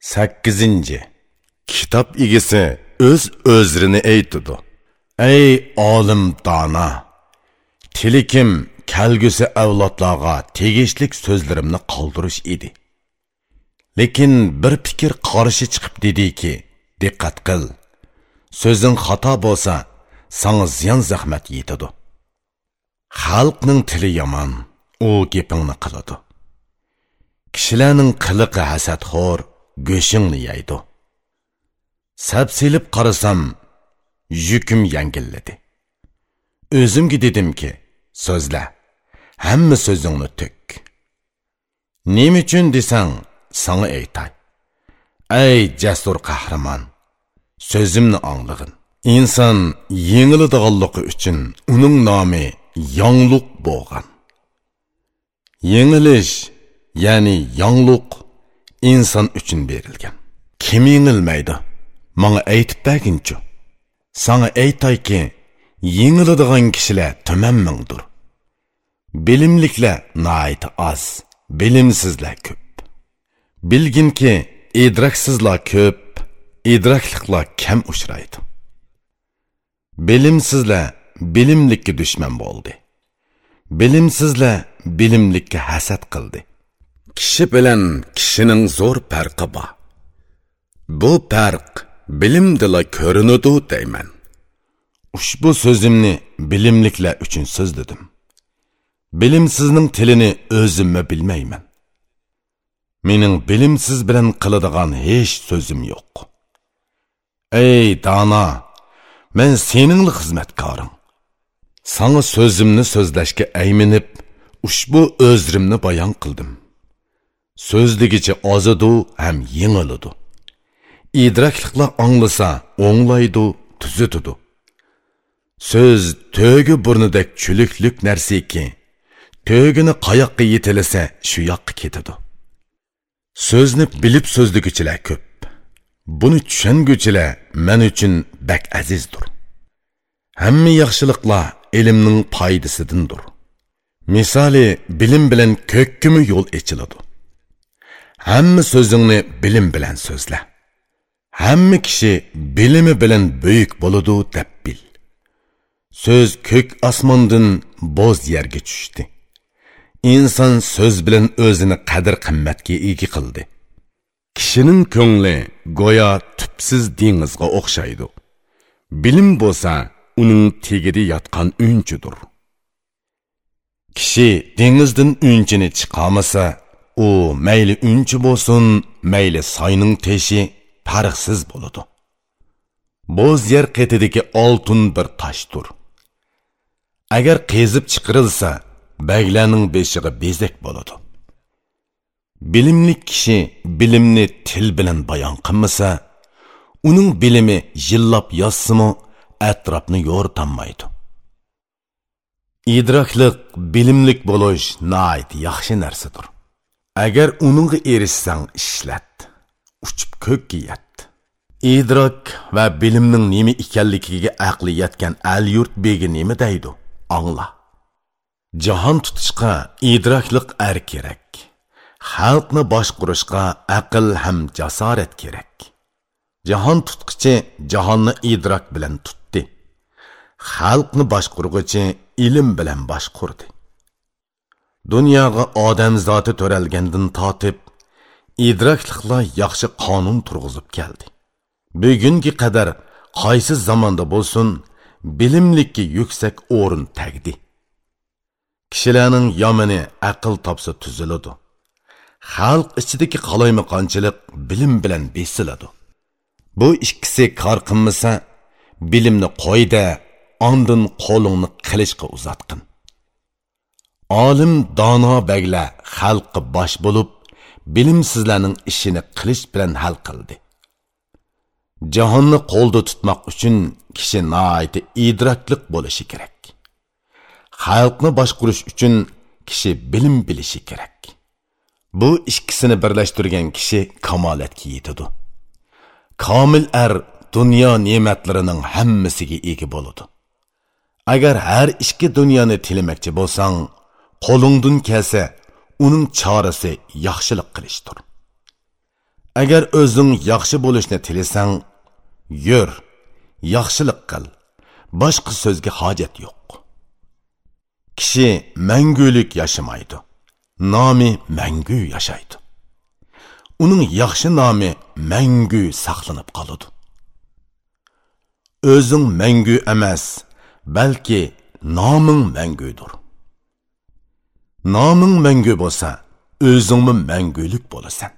sakkizinchi. Kitob egasi o'z o'zrini aytidi ey olim dona tilikim kelgusi avlodlarga tegishlik so'zlarimni qoldirish edi. Lekin bir fikr qarshi chiqib dediki diqqat qil. So'zing xato bo'lsa sanga ziyon zahmat yetadi. Xalqning tili yomon u gapingni qiladi. Kishilarning qiliqi hasadxo'r go'shingni yeydi sapsilib qarasam yukim yangilladi o'zimga dedimki so'zla hamma so'zingni tuk nima uchun desang sana aytay ey jasur qahramon so'zimni anglag'in inson yengiladiganligi uchun uning nomi yongluq bo'lgan yengilish ya'ni yongluq inson uchun berilgan. Kim yengilmaydi? Manga aytib berginchu. Sanga aytayki yengiladigan kishilar tuman mingdir bilimliklar nait oz bilimsizlar ko'p. Bilginki idraksizlar ko'p idrakliqlar kam uchraydi. Bilimsizlar bilimlikka dushman bo'ldi. Bilimsizlar bilimlikka hasad qildi. Kishi bilan kishining zo'r farqi bor. Bu farq bilimdila ko'rinadi deyman. Ushbu so'zimni bilimliklar uchun so'zladim bilimsizning tilini o'zimmi bilmayman. Mening bilimsiz bilan qiladigan hech so'zim yo'q. Ey dono men seningli xizmatkoring sana so'zimni so'zlashga ayminib ushbu o'zrimni bayon qildim. So'zligicha ozidu ham yengiludu idrakliqla anglasa o'nglaydu tuzitudu so'z to'gi burnidek chuliklik narsaki to'gini qayoqqa yetilasa shu yoqqa ketadi. So'zni bilib so'zligichilar ko'p. Buni tushunguchilar men uchun bak azizdir. Hamma yaxshiliklar ilmning foydasidandir. Misoli bilim bilan ko'kkimi yo'l echiladi? Hamma so'zingni bilim bilan so'zla. Hamma kishi bilimi bilan buyuk bo'ladi deb bil. So'z ko'k osmondan bo'z yerga tushdi. Inson so'z bilan o'zini qadr qimmatga ega qildi. Kishining ko'ngli go'yo tubsiz dengizga o'xshaydi. Bilim bo'lsa uning tegida yotgan unchidir. Kishi dengizdan unchini chiqolmasa u mayli unchi bo'lsin mayli soyning teshi farqsiz bo'ladi. Bo'z yer qetidagi oltin bir toshdir agar qezib chiqirilsa baglarning beshig'i bezak bo'ladi. Bilimli kishi bilimni til bilan bayon qilmasa uning bilimi yillab yozsimi atrofni yo'ritanmaydi idrokliq bilimlik bo'lish nihoyat yaxshi narsadir. Agar uningga erishsang ishlat. Uchib ko'kka yat idrok va bilimning nima ekanligiga aqli yetgan al yurt begi nima deydi? Angla. Jahon tutishga idrokliq ar kerak. Xalqni boshqurishga aql ham jasorat kerak. Jahon tutqichi jahonni idrok bilan tutdi. Xalqni boshqurg'uchi ilm bilan boshqurdi. Dunyoga odam zoti to'ralgandan totib idrokliqlar yaxshi qonun turg'izib keldi. Bugungi qadar qaysi zamonda bo'lsin bilimlikka yuksak o'rin tagdi. Kishilarning yomini aql topsa tuziladi. Xalq ichidagi qalaymaqonchilik bilim bilan besiladi. Bu ikkisi kor qilmasa bilimni qo'yda ondin qo'lingni qilishga uzatqin. Olim dono baglar xalqqa bosh bo'lib bilimsizlarning ishini qilish bilan hal qildi. Jahonni qo'lda tutmoq uchun kishi noayti idrokliq bo'lishi kerak. Xalqni boshqurish uchun kishi bilim bilishi kerak. Bu ikkisini birlashtirgan kishi kamolatga yetadi. Komil ar dunyo ne'matlarining hammasiga ega bo'ladi. Agar har ikki dunyoni tilamoqchi bo'lsang qo'lingdan kelsa uning chorasi yaxshilik qilishdir. Agar o'zing yaxshi bo'lishni tilasang yur yaxshilik qil. Boshqa so'zga hojat yo'q. Kishi mangulik yashamaydi. Nomi mangu yashaydi. Uning yaxshi nomi mangu saqlanib qoladi. O'zing mangu emas balki noming mangudir noming mangu bo'lsa o'zingmi mangulik bo'lasan.